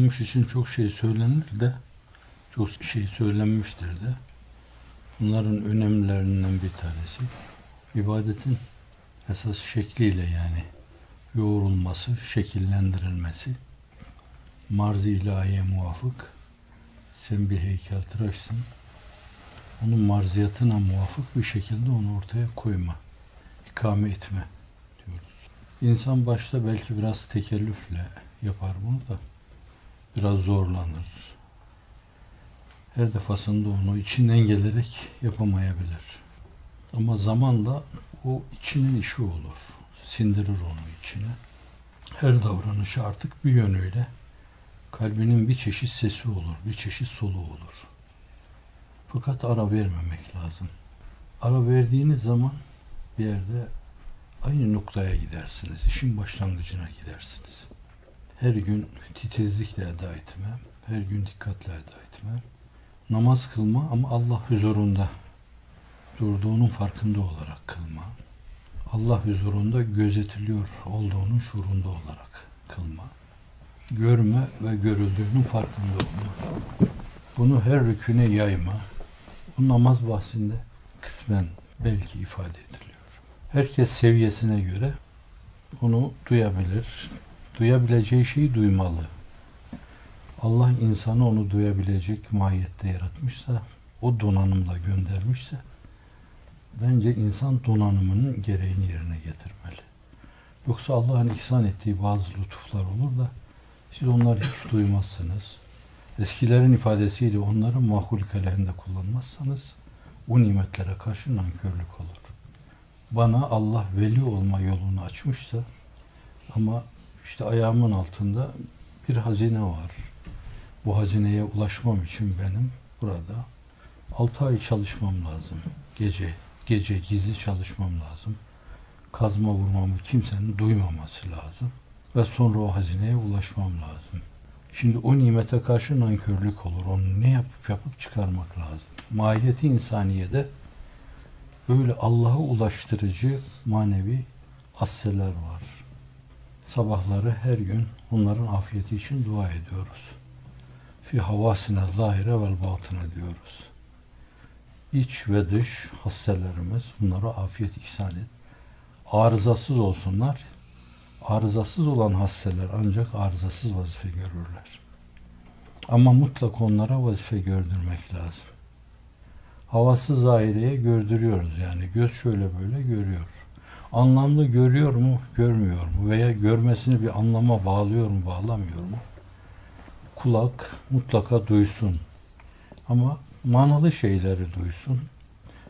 Adamış için çok şey söylenir de çok şey söylenmiştir de. Bunların önemlilerinden bir tanesi ibadetin esas şekliyle yani yoğrulması, şekillendirilmesi. Marz-ı ilahiye muvafık sen bir heykel tıraşsın onun marziyatına muvafık bir şekilde onu ortaya koyma, ikame etme diyoruz. İnsan başta belki biraz tekellüfle yapar bunu da biraz zorlanır. Her defasında onu içinden gelerek yapamayabilir. Ama zamanla o içinin işi olur. Sindirir onu içine. Her davranışı artık bir yönüyle kalbinin bir çeşit sesi olur, bir çeşit soluğu olur. Fakat ara vermemek lazım. Ara verdiğiniz zaman bir yerde aynı noktaya gidersiniz. İşin başlangıcına gidersiniz. Her gün titizlikle eda etme, her gün dikkatle eda etme. Namaz kılma ama Allah huzurunda durduğunun farkında olarak kılma. Allah huzurunda gözetiliyor olduğunun şuurunda olarak kılma. Görme ve görüldüğünün farkında olma. Bunu her rüküne yayma. Bu namaz bahsinde kısmen belki ifade ediliyor. Herkes seviyesine göre onu duyabilir. Duyabileceği şeyi duymalı. Allah insanı onu duyabilecek mahiyette yaratmışsa, o donanımla göndermişse, bence insan donanımının gereğini yerine getirmeli. Yoksa Allah'ın ihsan ettiği bazı lütuflar olur da siz onları hiç duymazsınız. Eskilerin ifadesiyle onları mahul kalende kullanmazsanız o nimetlere karşı nankörlük olur. Bana Allah veli olma yolunu açmışsa ama işte ayağımın altında bir hazine var. Bu hazineye ulaşmam için benim burada 6 ay çalışmam lazım. Gece, gece gizli çalışmam lazım. Kazma vurmamı kimsenin duymaması lazım. Ve sonra o hazineye ulaşmam lazım. Şimdi o nimete karşı nankörlük olur. Onu ne yapıp yapıp çıkarmak lazım. Mahiyeti insaniyede böyle Allah'a ulaştırıcı manevi hasseler var. Sabahları her gün onların afiyeti için dua ediyoruz. Fi havasine zahire vel batine diyoruz. İç ve dış hasselerimiz bunlara afiyet ihsan et. Arızasız olsunlar. Arızasız olan hasseler ancak arızasız vazife görürler. Ama mutlak onlara vazife gördürmek lazım. Havasız zahireye gördürüyoruz yani. Göz şöyle böyle görüyor. Anlamlı görüyor mu, görmüyor mu? Veya görmesini bir anlama bağlıyor mu, bağlamıyor mu? Kulak mutlaka duysun. Ama manalı şeyleri duysun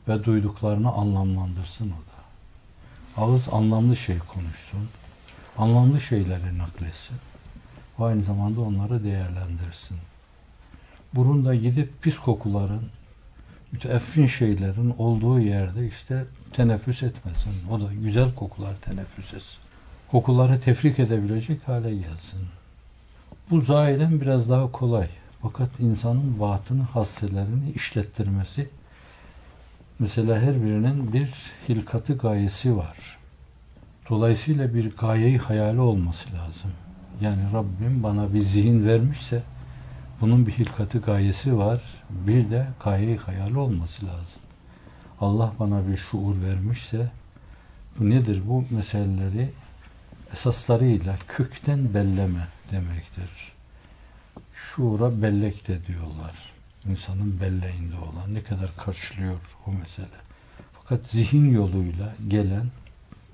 ve duyduklarını anlamlandırsın o da. Ağız anlamlı şey konuşsun. Anlamlı şeyleri nakletsin. Aynı zamanda onları değerlendirsin. Burun da gidip pis kokuların, müteeffin şeylerin olduğu yerde işte teneffüs etmesin. O da güzel kokular teneffüs etsin. Kokuları tefrik edebilecek hale gelsin. Bu zahiren biraz daha kolay. Fakat insanın batını, hasselerini işlettirmesi mesela her birinin bir hilkatı gayesi var. Dolayısıyla bir gayeyi hayali olması lazım. Yani Rabbim bana bir zihin vermişse bunun bir hilkatı gayesi var. Bir de gayeyi hayali olması lazım. Allah bana bir şuur vermişse bu nedir? Bu meseleleri esaslarıyla kökten belleme demektir. Şuura bellek de diyorlar. İnsanın belleğinde olan ne kadar karşılıyor o mesele. Fakat zihin yoluyla gelen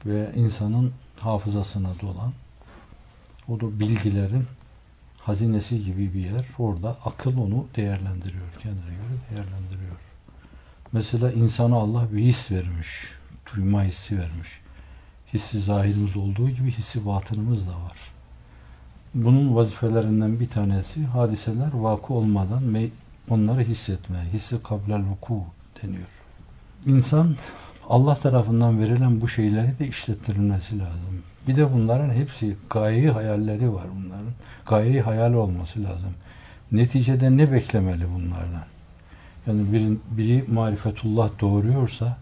ve insanın hafızasına dolan o da bilgilerin hazinesi gibi bir yer. Orada akıl onu değerlendiriyor. Kendine göre değerlendiriyor. Mesela insana Allah bir his vermiş. Duyma hissi vermiş. Hissi zahirimiz olduğu gibi hissi batınımız da var. Bunun vazifelerinden bir tanesi hadiseler vakı olmadan onları hissetme. Hissi kablel vuku deniyor. İnsan Allah tarafından verilen bu şeyleri de işlettirilmesi lazım. Bir de bunların hepsi gayeyi hayalleri var bunların. Gayeyi hayal olması lazım. Neticede ne beklemeli bunlardan? Yani biri, biri marifetullah doğuruyorsa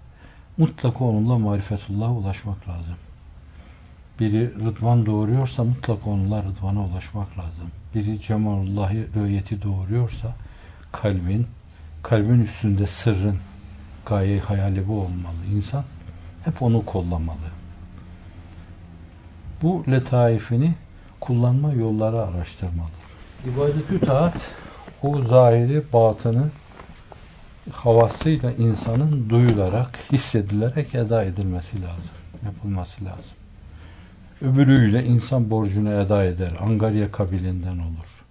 mutlaka onunla marifetullah'a ulaşmak lazım. biri rıdvan doğuruyorsa mutlaka onunla rıdvana ulaşmak lazım. Biri cemalullahi rüyeti doğuruyorsa kalbin, kalbin üstünde sırrın gaye hayali bu olmalı. İnsan hep onu kollamalı. Bu letaifini kullanma yolları araştırmalı. İbadet-ü taat o zahiri batını havasıyla insanın duyularak, hissedilerek eda edilmesi lazım. Yapılması lazım. Öbürüyle insan borcunu eda eder. Angarya kabilinden olur.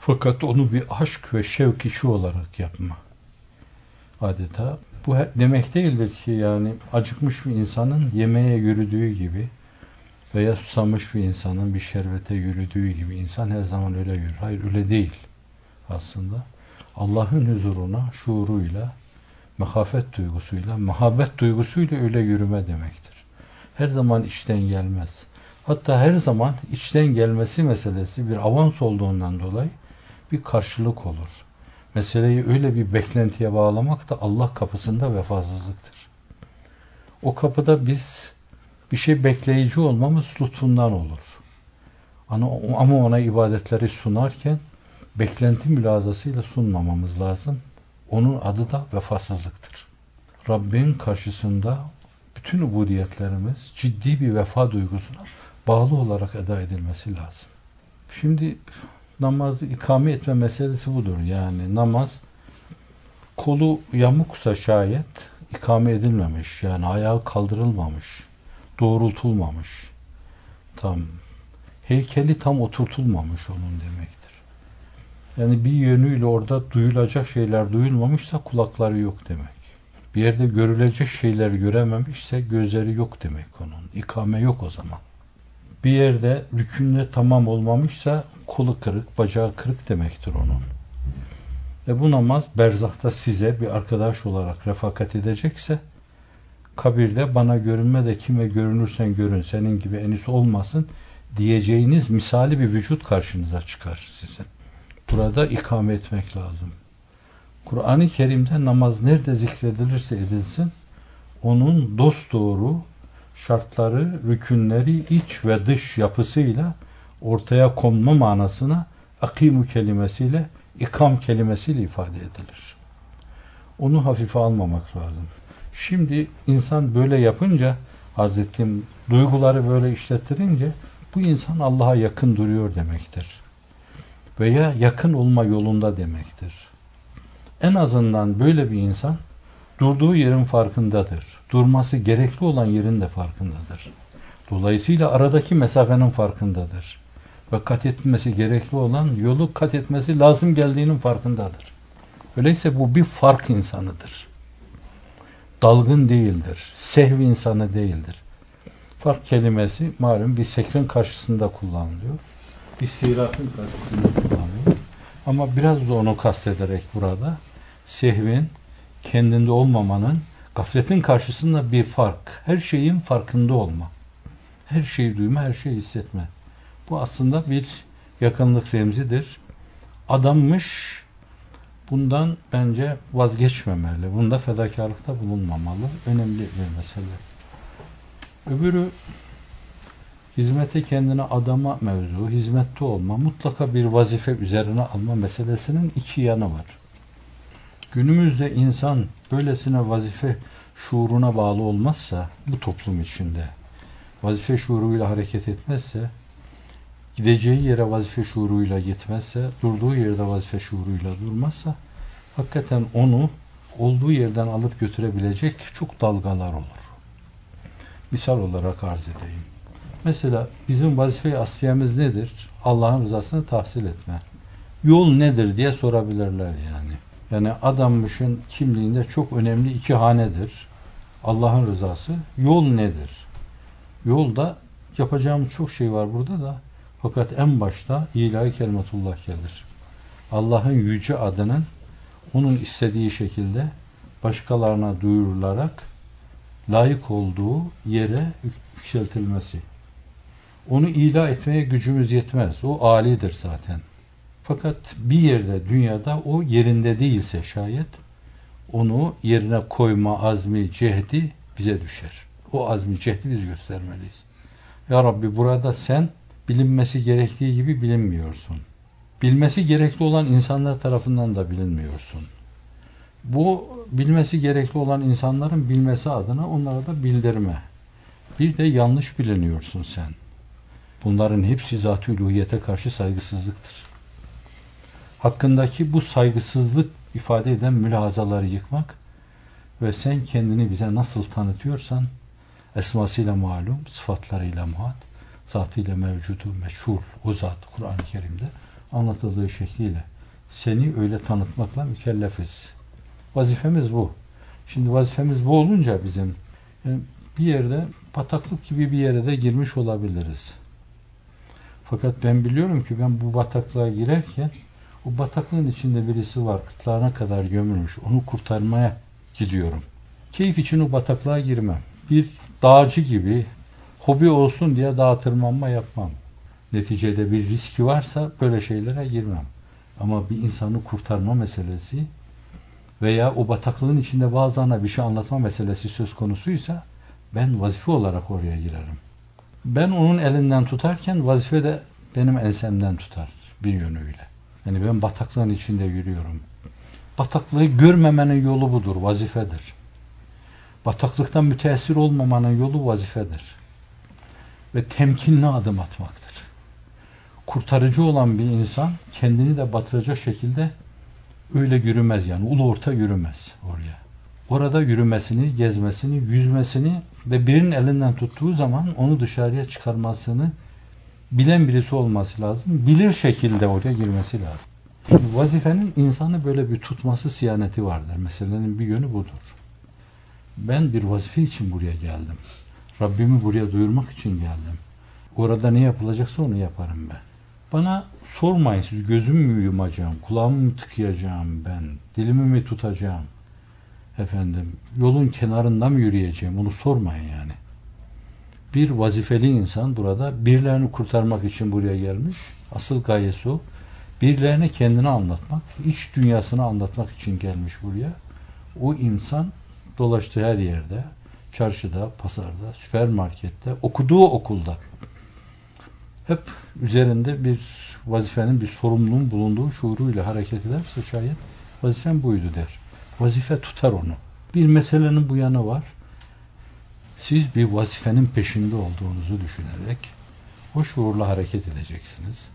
Fakat onu bir aşk ve şevk işi olarak yapma. Adeta bu demek değildir ki yani acıkmış bir insanın yemeğe yürüdüğü gibi veya susamış bir insanın bir şerbete yürüdüğü gibi insan her zaman öyle yürür. Hayır öyle değil aslında. Allah'ın huzuruna şuuruyla, mehafet duygusuyla, muhabbet duygusuyla öyle yürüme demektir. Her zaman içten gelmez. Hatta her zaman içten gelmesi meselesi bir avans olduğundan dolayı bir karşılık olur. Meseleyi öyle bir beklentiye bağlamak da Allah kapısında vefasızlıktır. O kapıda biz bir şey bekleyici olmamız lütfundan olur. Ama ona ibadetleri sunarken beklenti mülazasıyla sunmamamız lazım. Onun adı da vefasızlıktır. Rabbin karşısında bütün ubudiyetlerimiz ciddi bir vefa duygusuna bağlı olarak eda edilmesi lazım. Şimdi namazı ikame etme meselesi budur. Yani namaz kolu yamuksa şayet ikame edilmemiş. Yani ayağı kaldırılmamış. Doğrultulmamış. Tam heykeli tam oturtulmamış onun demektir. Yani bir yönüyle orada duyulacak şeyler duyulmamışsa kulakları yok demek. Bir yerde görülecek şeyler görememişse gözleri yok demek onun. İkame yok o zaman. Bir yerde rükünle tamam olmamışsa kolu kırık, bacağı kırık demektir onun. Ve bu namaz berzahta size bir arkadaş olarak refakat edecekse kabirde bana görünme de kime görünürsen görün senin gibi enis olmasın diyeceğiniz misali bir vücut karşınıza çıkar sizin. Burada ikame etmek lazım. Kur'an-ı Kerim'de namaz nerede zikredilirse edilsin onun dost doğru şartları, rükünleri iç ve dış yapısıyla ortaya konma manasına akimu kelimesiyle ikam kelimesiyle ifade edilir. Onu hafife almamak lazım. Şimdi insan böyle yapınca Hazretim duyguları böyle işlettirince bu insan Allah'a yakın duruyor demektir. Veya yakın olma yolunda demektir. En azından böyle bir insan durduğu yerin farkındadır. Durması gerekli olan yerin de farkındadır. Dolayısıyla aradaki mesafenin farkındadır. Ve kat etmesi gerekli olan yolu kat etmesi lazım geldiğinin farkındadır. Öyleyse bu bir fark insanıdır. Dalgın değildir. Sehv insanı değildir. Fark kelimesi malum bir sekrin karşısında kullanılıyor. Bir siratın karşısında kullanılıyor. Ama biraz da onu kastederek burada sehvin kendinde olmamanın gafletin karşısında bir fark. Her şeyin farkında olma. Her şeyi duyma, her şeyi hissetme. Bu aslında bir yakınlık remzidir. Adammış bundan bence vazgeçmemeli. Bunda fedakarlıkta bulunmamalı. Önemli bir mesele. Öbürü hizmete kendine adama mevzu, hizmette olma, mutlaka bir vazife üzerine alma meselesinin iki yanı var. Günümüzde insan böylesine vazife şuuruna bağlı olmazsa bu toplum içinde vazife şuuruyla hareket etmezse gideceği yere vazife şuuruyla gitmezse durduğu yerde vazife şuuruyla durmazsa hakikaten onu olduğu yerden alıp götürebilecek çok dalgalar olur. Misal olarak arz edeyim. Mesela bizim vazife asliyemiz nedir? Allah'ın rızasını tahsil etme. Yol nedir diye sorabilirler yani. Yani adammışın kimliğinde çok önemli iki hanedir. Allah'ın rızası. Yol nedir? Yolda yapacağımız çok şey var burada da fakat en başta ilahi kelimetullah gelir. Allah'ın yüce adının onun istediği şekilde başkalarına duyurularak layık olduğu yere yükseltilmesi. Onu ilah etmeye gücümüz yetmez. O alidir zaten. Fakat bir yerde dünyada o yerinde değilse şayet onu yerine koyma azmi, cehdi bize düşer. O azmi, cehdi biz göstermeliyiz. Ya Rabbi burada sen bilinmesi gerektiği gibi bilinmiyorsun. Bilmesi gerekli olan insanlar tarafından da bilinmiyorsun. Bu bilmesi gerekli olan insanların bilmesi adına onlara da bildirme. Bir de yanlış biliniyorsun sen. Bunların hepsi zat-ı karşı saygısızlıktır. Hakkındaki bu saygısızlık ifade eden mülahazaları yıkmak ve sen kendini bize nasıl tanıtıyorsan esmasıyla malum, sıfatlarıyla muhat, zatıyla mevcudu, meşhur, o zat Kur'an-ı Kerim'de anlatıldığı şekliyle seni öyle tanıtmakla mükellefiz. Vazifemiz bu. Şimdi vazifemiz bu olunca bizim yani bir yerde bataklık gibi bir yere de girmiş olabiliriz. Fakat ben biliyorum ki ben bu bataklığa girerken o bataklığın içinde birisi var. Gırtlağına kadar gömülmüş. Onu kurtarmaya gidiyorum. Keyif için o bataklığa girmem. Bir dağcı gibi hobi olsun diye dağ tırmanma yapmam. Neticede bir riski varsa böyle şeylere girmem. Ama bir insanı kurtarma meselesi veya o bataklığın içinde bazılarına bir şey anlatma meselesi söz konusuysa ben vazife olarak oraya girerim. Ben onun elinden tutarken vazife de benim ensemden tutar bir yönüyle. Yani ben bataklığın içinde yürüyorum. Bataklığı görmemenin yolu budur, vazifedir. Bataklıktan müteessir olmamanın yolu vazifedir. Ve temkinli adım atmaktır. Kurtarıcı olan bir insan kendini de batıracak şekilde öyle yürümez yani. Ulu orta yürümez oraya. Orada yürümesini, gezmesini, yüzmesini ve birinin elinden tuttuğu zaman onu dışarıya çıkarmasını bilen birisi olması lazım. Bilir şekilde oraya girmesi lazım. Şimdi vazifenin insanı böyle bir tutması siyaneti vardır. Meselenin bir yönü budur. Ben bir vazife için buraya geldim. Rabbimi buraya duyurmak için geldim. Orada ne yapılacaksa onu yaparım ben. Bana sormayın siz gözümü mü yumacağım, kulağımı mı tıkayacağım ben, dilimi mi tutacağım? Efendim yolun kenarında mı yürüyeceğim onu sormayın yani. Bir vazifeli insan burada birilerini kurtarmak için buraya gelmiş. Asıl gayesi o. Birilerine kendini anlatmak, iç dünyasını anlatmak için gelmiş buraya. O insan dolaştığı her yerde, çarşıda, pazarda, süpermarkette, okuduğu okulda hep üzerinde bir vazifenin, bir sorumluluğun bulunduğu şuuruyla hareket ederse şayet vazifem buydu der. Vazife tutar onu. Bir meselenin bu yanı var. Siz bir vazifenin peşinde olduğunuzu düşünerek o şuurla hareket edeceksiniz.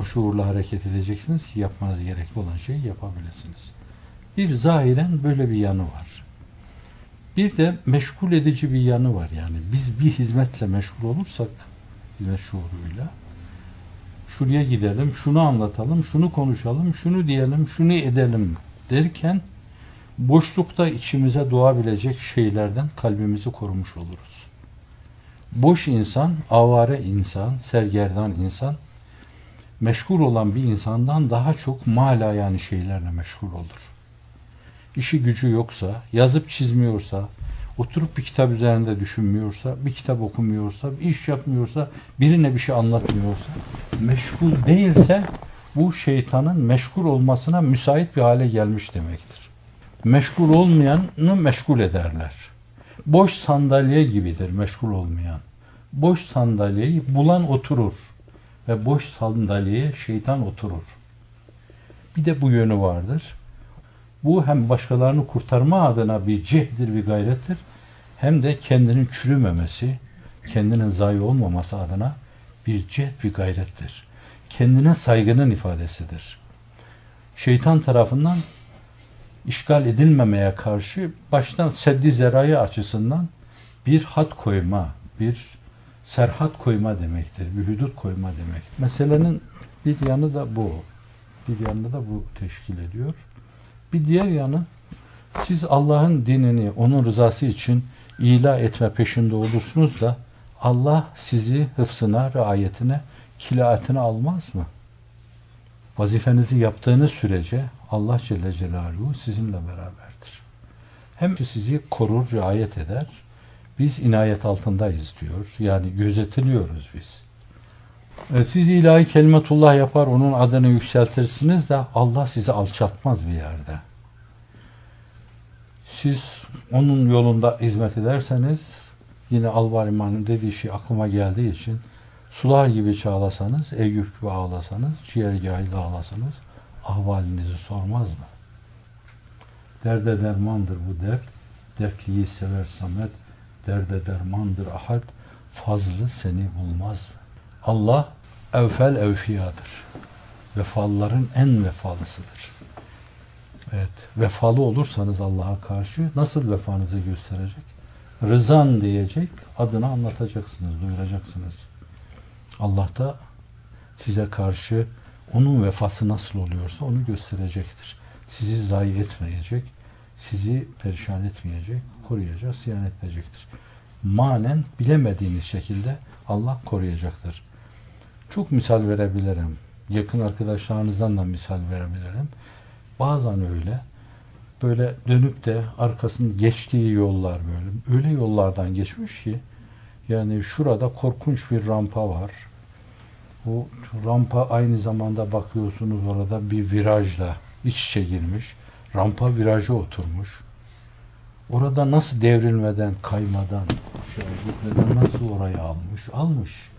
O şuurla hareket edeceksiniz ki yapmanız gerekli olan şeyi yapabilirsiniz. Bir zahiren böyle bir yanı var. Bir de meşgul edici bir yanı var yani. Biz bir hizmetle meşgul olursak hizmet şuuruyla şuraya gidelim, şunu anlatalım, şunu konuşalım, şunu diyelim, şunu edelim derken boşlukta içimize doğabilecek şeylerden kalbimizi korumuş oluruz. Boş insan, avare insan, sergerdan insan, meşgul olan bir insandan daha çok mala yani şeylerle meşgul olur. İşi gücü yoksa, yazıp çizmiyorsa, oturup bir kitap üzerinde düşünmüyorsa, bir kitap okumuyorsa, bir iş yapmıyorsa, birine bir şey anlatmıyorsa, meşgul değilse bu şeytanın meşgul olmasına müsait bir hale gelmiş demektir. Meşgul olmayanı meşgul ederler. Boş sandalye gibidir meşgul olmayan. Boş sandalyeyi bulan oturur ve boş sandalyeye şeytan oturur. Bir de bu yönü vardır. Bu hem başkalarını kurtarma adına bir cehdir, bir gayrettir. Hem de kendinin çürümemesi, kendinin zayi olmaması adına bir cehd, bir gayrettir. Kendine saygının ifadesidir. Şeytan tarafından işgal edilmemeye karşı baştan seddi zerayı açısından bir hat koyma, bir serhat koyma demektir. Bir hudut koyma demek. Meselenin bir yanı da bu. Bir yanı da bu teşkil ediyor. Bir diğer yanı siz Allah'ın dinini onun rızası için ila etme peşinde olursunuz da Allah sizi hıfsına, riayetine, kilaatine almaz mı? Vazifenizi yaptığınız sürece Allah Celle Celaluhu sizinle beraberdir. Hem sizi korur, riayet eder. Biz inayet altındayız diyor. Yani gözetiliyoruz biz. E, siz ilahi kelimetullah yapar, onun adını yükseltirsiniz de Allah sizi alçaltmaz bir yerde. Siz onun yolunda hizmet ederseniz yine Alvariman'ın dediği şey aklıma geldiği için sular gibi çağlasanız, Eyüp gibi ağlasanız, ciğergahıyla ağlasanız ahvalinizi sormaz mı? Derde dermandır bu dert. Dertliyi sever Samet. Derde dermandır ahad. Fazlı seni bulmaz? Allah evfel evfiyadır. Vefalıların en vefalısıdır. Evet, vefalı olursanız Allah'a karşı nasıl vefanızı gösterecek? Rızan diyecek, adını anlatacaksınız, duyuracaksınız. Allah da size karşı onun vefası nasıl oluyorsa onu gösterecektir. Sizi zayi etmeyecek, sizi perişan etmeyecek, koruyacak, siyanet edecektir. Manen bilemediğiniz şekilde Allah koruyacaktır. Çok misal verebilirim. Yakın arkadaşlarınızdan da misal verebilirim. Bazen öyle. Böyle dönüp de arkasını geçtiği yollar böyle. Öyle yollardan geçmiş ki yani şurada korkunç bir rampa var. Bu rampa aynı zamanda bakıyorsunuz orada bir virajla iç içe girmiş. Rampa viraja oturmuş. Orada nasıl devrilmeden, kaymadan, şöyle nasıl oraya almış? Almış.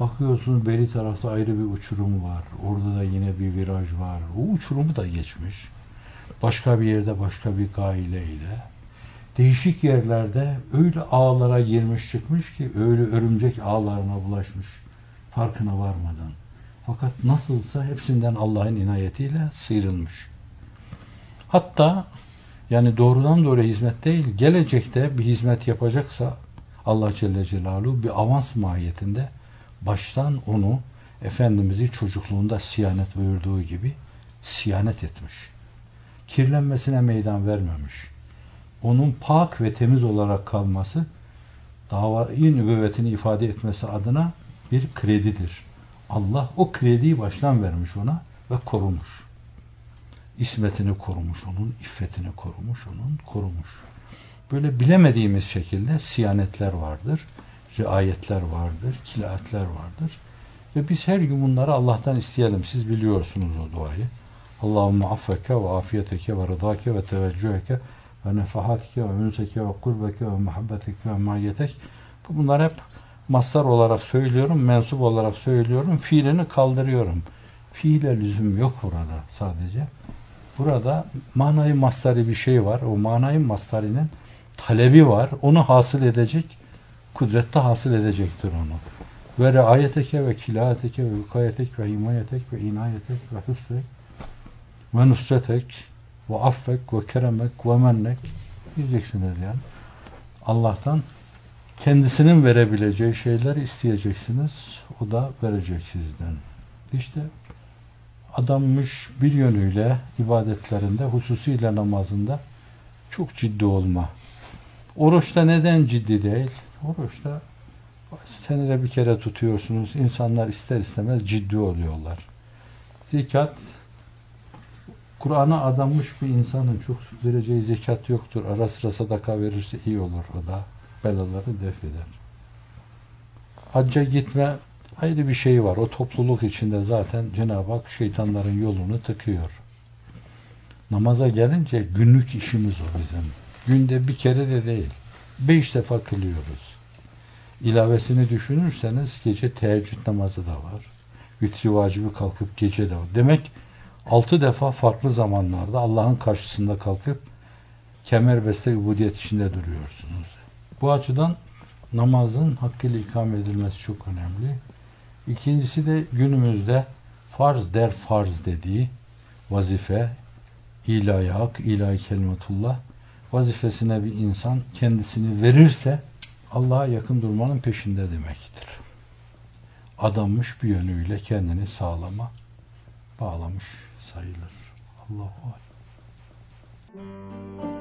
Bakıyorsunuz beri tarafta ayrı bir uçurum var. Orada da yine bir viraj var. O uçurumu da geçmiş. Başka bir yerde başka bir gaileyle. Değişik yerlerde öyle ağlara girmiş çıkmış ki öyle örümcek ağlarına bulaşmış. Farkına varmadan. Fakat nasılsa hepsinden Allah'ın inayetiyle sıyrılmış. Hatta yani doğrudan doğru hizmet değil, gelecekte bir hizmet yapacaksa Allah Celle Celaluhu bir avans mahiyetinde baştan onu Efendimiz'i çocukluğunda siyanet buyurduğu gibi siyanet etmiş. Kirlenmesine meydan vermemiş. Onun pak ve temiz olarak kalması davayı nübüvvetini ifade etmesi adına bir kredidir. Allah o krediyi baştan vermiş ona ve korumuş. İsmetini korumuş onun, iffetini korumuş onun, korumuş. Böyle bilemediğimiz şekilde siyanetler vardır riayetler vardır, kilaetler vardır. Ve biz her gün bunları Allah'tan isteyelim. Siz biliyorsunuz o duayı. Allahümme affeke ve afiyeteke ve rıdake ve teveccüheke ve nefahatike ve ünseke ve kurbeke ve muhabbeteke ve mahiyetek. Bunlar hep mastar olarak söylüyorum, mensup olarak söylüyorum. Fiilini kaldırıyorum. Fiile lüzum yok burada sadece. Burada manayı mastari bir şey var. O manayı mastarinin talebi var. Onu hasıl edecek kudrette hasıl edecektir onu. Ve reayeteke ve kilaeteke ve vikayetek ve himayetek ve inayetek ve hıfzek ve nusretek ve affek ve keremek ve mennek diyeceksiniz yani. Allah'tan kendisinin verebileceği şeyleri isteyeceksiniz. O da verecek sizden. İşte adammış bir yönüyle ibadetlerinde, hususiyle namazında çok ciddi olma. Oruçta neden ciddi değil? Oruçta senede bir kere tutuyorsunuz. İnsanlar ister istemez ciddi oluyorlar. Zekat Kur'an'a adanmış bir insanın çok vereceği zekat yoktur. Ara sıra sadaka verirse iyi olur o da. Belaları def eder. Hacca gitme ayrı bir şey var. O topluluk içinde zaten Cenab-ı Hak şeytanların yolunu tıkıyor. Namaza gelince günlük işimiz o bizim. Günde bir kere de değil. Beş defa kılıyoruz. İlavesini düşünürseniz gece teheccüd namazı da var. Vitri vacibi kalkıp gece de var. Demek altı defa farklı zamanlarda Allah'ın karşısında kalkıp kemerbeste ubudiyet içinde duruyorsunuz. Bu açıdan namazın hakkıyla ikame edilmesi çok önemli. İkincisi de günümüzde farz der farz dediği vazife, ilahi hak, ilahi kelimetullah vazifesine bir insan kendisini verirse Allah'a yakın durmanın peşinde demektir. Adanmış bir yönüyle kendini sağlama bağlamış sayılır. Allahu Alem.